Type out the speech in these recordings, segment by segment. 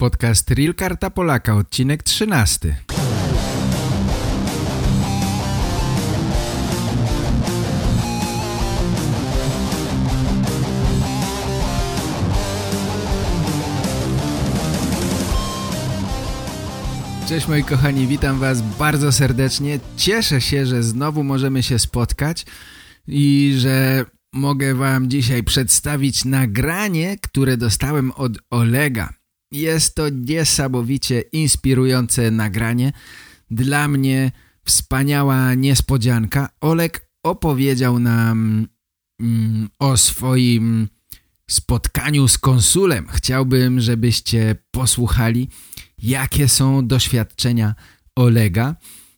Podcast Real Karta Polaka, odcinek 13. Cześć moi kochani, witam was bardzo serdecznie. Cieszę się, że znowu możemy się spotkać i że mogę wam dzisiaj przedstawić nagranie, które dostałem od Olega. Jest to niesamowicie inspirujące nagranie. Dla mnie wspaniała niespodzianka. Oleg opowiedział nam mm, o swoim spotkaniu z konsulem. Chciałbym, żebyście posłuchali, jakie są doświadczenia Olega.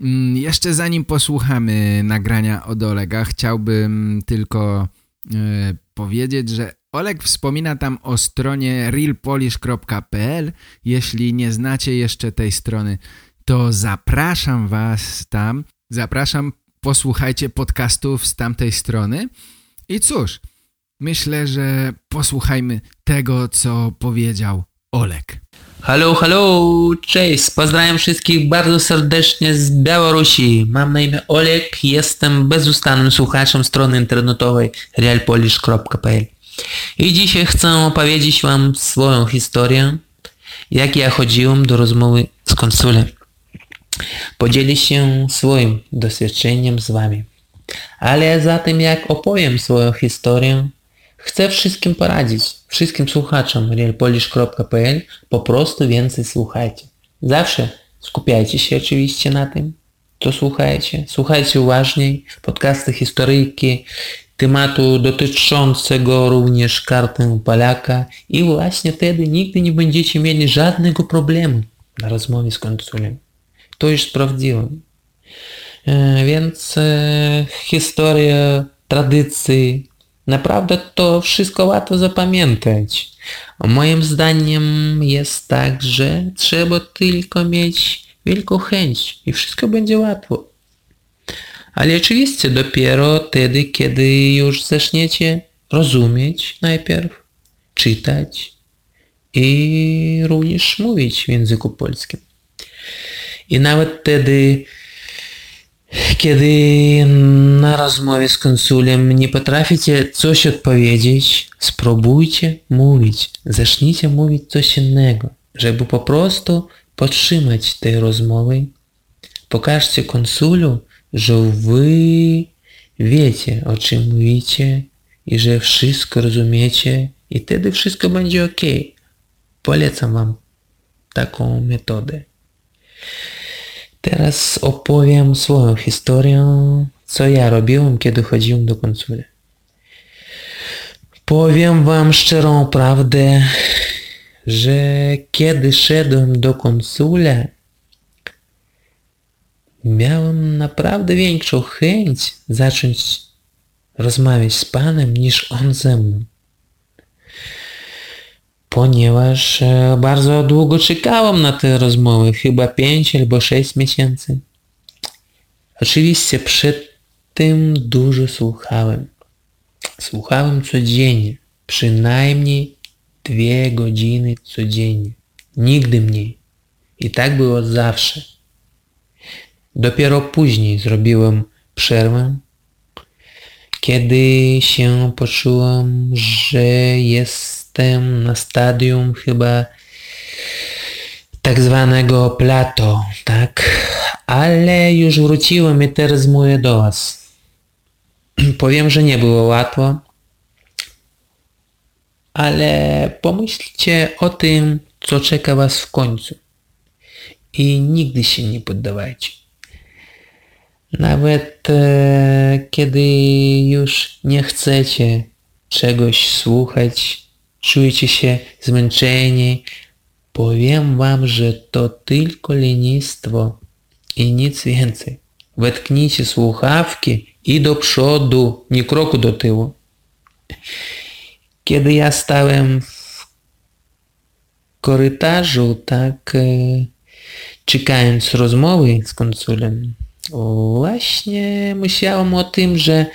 Mm, jeszcze zanim posłuchamy nagrania od Olega, chciałbym tylko e, powiedzieć, że Oleg wspomina tam o stronie realpolish.pl. Jeśli nie znacie jeszcze tej strony, to zapraszam was tam. Zapraszam, posłuchajcie podcastów z tamtej strony. I cóż, myślę, że posłuchajmy tego, co powiedział Oleg. Halo, halo, cześć, pozdrawiam wszystkich bardzo serdecznie z Białorusi. Mam na imię Oleg, jestem bezustannym słuchaczem strony internetowej realpolish.pl i dzisiaj chcę opowiedzieć Wam swoją historię, jak ja chodziłem do rozmowy z konsulem. Podzielić się swoim doświadczeniem z Wami. Ale za tym jak opowiem swoją historię, chcę wszystkim poradzić, wszystkim słuchaczom realpolish.pl po prostu więcej słuchajcie. Zawsze skupiajcie się oczywiście na tym, co słuchajcie. Słuchajcie uważniej, podcasty historyjki, tematu dotyczącego również karty Polaka i właśnie wtedy nigdy nie będziecie mieli żadnego problemu na rozmowie z konsulem. To już sprawdziłem. E, więc e, historia, tradycji, naprawdę to wszystko łatwo zapamiętać. Moim zdaniem jest tak, że trzeba tylko mieć wielką chęć i wszystko będzie łatwo. Ale oczywiście dopiero wtedy, kiedy już zaczniecie rozumieć najpierw, czytać i również mówić w języku polskim. I nawet wtedy, kiedy na rozmowie z konsulem nie potraficie coś odpowiedzieć, spróbujcie mówić. Zacznijcie mówić coś innego, żeby po prostu podtrzymać tej rozmowy. Pokażcie konsulu, że wy wiecie, o czym mówicie i że wszystko rozumiecie i wtedy wszystko będzie ok. Polecam wam taką metodę. Teraz opowiem swoją historię, co ja robiłem, kiedy chodziłem do konsula. Powiem wam szczerą prawdę, że kiedy szedłem do konsula, miałem naprawdę większą chęć zacząć rozmawiać z Panem niż On ze mną. Ponieważ e, bardzo długo czekałem na te rozmowy, chyba 5 albo 6 miesięcy. Oczywiście przed tym dużo słuchałem. Słuchałem codziennie, przynajmniej dwie godziny codziennie. Nigdy mniej. I tak było zawsze. Dopiero później zrobiłem przerwę, kiedy się poczułem, że jestem na stadium chyba tak zwanego plato, tak? Ale już wróciłem i teraz mówię do Was. Powiem, że nie było łatwo, ale pomyślcie o tym, co czeka Was w końcu. I nigdy się nie poddawajcie. Nawet e, kiedy już nie chcecie czegoś słuchać, czujecie się zmęczeni, powiem wam, że to tylko lenistwo i nic więcej. Wetknijcie słuchawki i do przodu, nie kroku do tyłu. Kiedy ja stałem w korytarzu, tak e, czekając rozmowy z konsulem, Właśnie myślałem o tym, że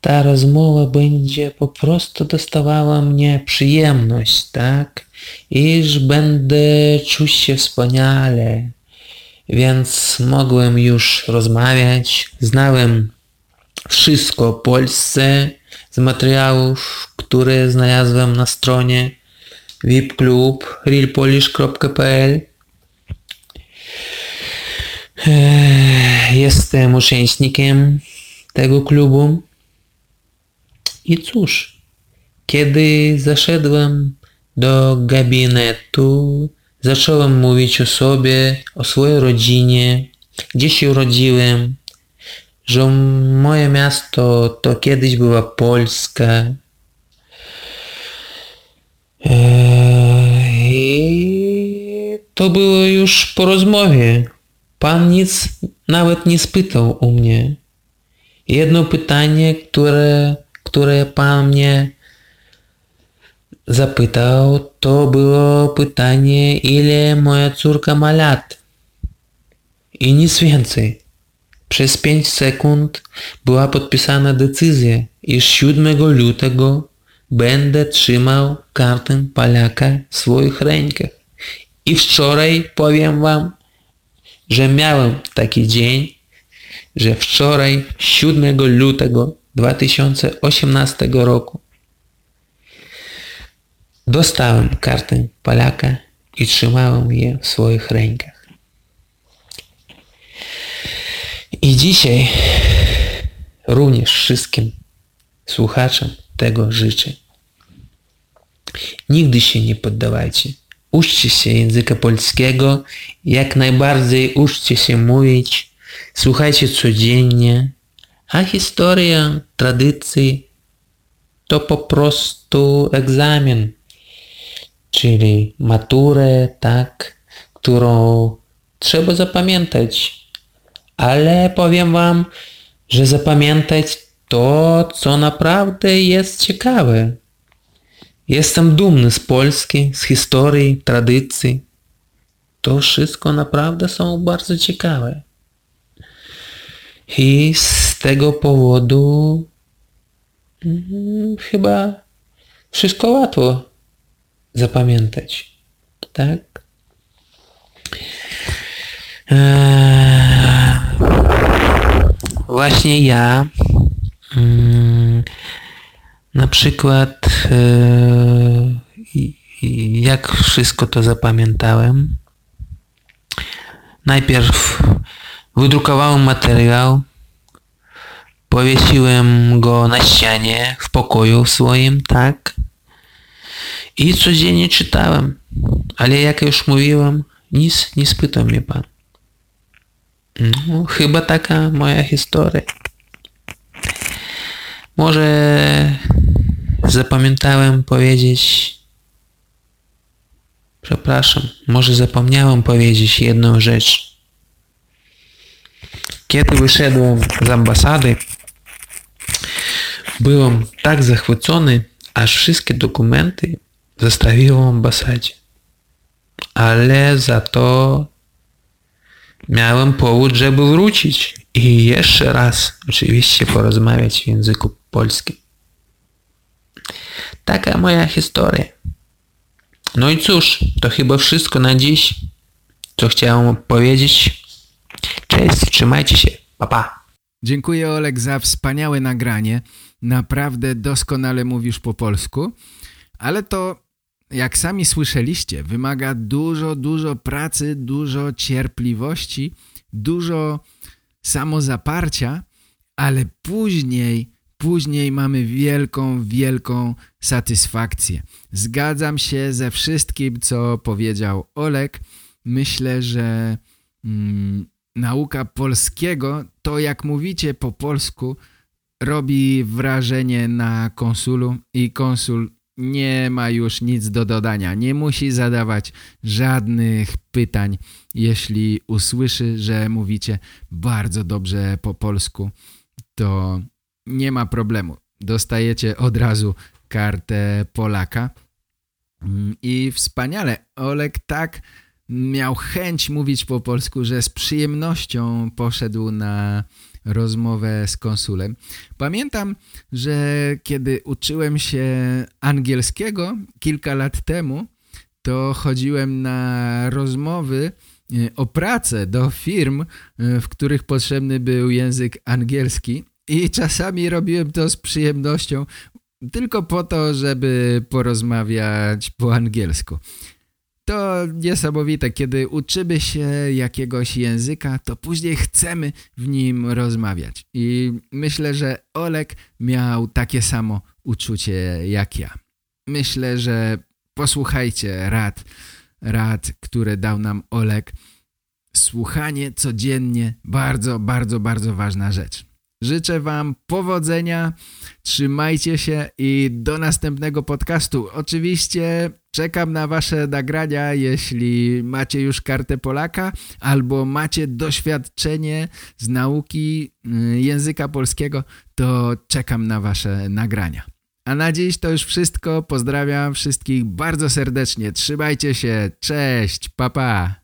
ta rozmowa będzie po prostu dostawała mnie przyjemność, tak? Iż będę czuć się wspaniale. Więc mogłem już rozmawiać, znałem wszystko o Polsce z materiałów, które znalazłem na stronie vipklub realpolish.pl Jestem uczestnikiem tego klubu. I cóż, kiedy zaszedłem do gabinetu, zacząłem mówić o sobie, o swojej rodzinie, gdzie się urodziłem, że moje miasto to kiedyś była Polska. I to było już po rozmowie. Pan nic nawet nie spytał u mnie. Jedno pytanie, które, które Pan mnie zapytał, to było pytanie, ile moja córka ma lat. I nic więcej. Przez 5 sekund była podpisana decyzja, iż 7 lutego będę trzymał kartę Polaka w swoich rękach. I wczoraj powiem wam, że miałem taki dzień, że wczoraj 7 lutego 2018 roku dostałem kartę Polaka i trzymałem je w swoich rękach. I dzisiaj również wszystkim słuchaczom tego życzę. Nigdy się nie poddawajcie. Uczcie się języka polskiego, jak najbardziej uczcie się mówić, słuchajcie codziennie, a historia, tradycje to po prostu egzamin, czyli maturę, tak, którą trzeba zapamiętać. Ale powiem wam, że zapamiętać to, co naprawdę jest ciekawe. Jestem dumny z Polski, z historii, tradycji. To wszystko naprawdę są bardzo ciekawe. I z tego powodu hmm, chyba wszystko łatwo zapamiętać. Tak? Eee, właśnie ja hmm, na przykład eee, jak wszystko to zapamiętałem. Najpierw Wydrukowałem materiał, powiesiłem go na ścianie w pokoju swoim, tak? I codziennie czytałem. Ale jak już mówiłem, nic nie spytał mnie pan. No, chyba taka moja historia. Może zapamiętałem powiedzieć Przepraszam, może zapomniałem powiedzieć jedną rzecz. Kiedy wyszedłem z ambasady, byłem tak zachwycony, aż wszystkie dokumenty zostawiłem w ambasadzie. Ale za to miałem powód, żeby wrócić i jeszcze raz oczywiście porozmawiać w języku polskim. Taka moja historia. No i cóż, to chyba wszystko na dziś, co chciałem powiedzieć. Cześć, trzymajcie się. Pa, pa. Dziękuję Olek za wspaniałe nagranie. Naprawdę doskonale mówisz po polsku, ale to, jak sami słyszeliście, wymaga dużo, dużo pracy, dużo cierpliwości, dużo samozaparcia, ale później, później mamy wielką, wielką satysfakcję. Zgadzam się ze wszystkim, co powiedział Olek. Myślę, że mm, nauka polskiego, to jak mówicie po polsku, robi wrażenie na konsulu i konsul nie ma już nic do dodania. Nie musi zadawać żadnych pytań, jeśli usłyszy, że mówicie bardzo dobrze po polsku, to nie ma problemu. Dostajecie od razu kartę Polaka. I wspaniale. Olek tak miał chęć mówić po polsku, że z przyjemnością poszedł na rozmowę z konsulem. Pamiętam, że kiedy uczyłem się angielskiego kilka lat temu, to chodziłem na rozmowy e, o pracę do firm, e, w których potrzebny był język angielski i czasami robiłem to z przyjemnością, tylko po to, żeby porozmawiać po angielsku. To niesamowite, kiedy uczymy się jakiegoś języka, to później chcemy w nim rozmawiać. I myślę, że Olek miał takie samo uczucie jak ja. Myślę, że posłuchajcie rad, rad, które dał nam Olek. Słuchanie codziennie, bardzo, bardzo, bardzo ważna rzecz. Życzę Wam powodzenia, trzymajcie się i do następnego podcastu. Oczywiście czekam na Wasze nagrania, jeśli macie już kartę Polaka albo macie doświadczenie z nauki y, języka polskiego, to czekam na Wasze nagrania. A na dziś to już wszystko. Pozdrawiam wszystkich bardzo serdecznie. Trzymajcie się. Cześć. Pa, pa.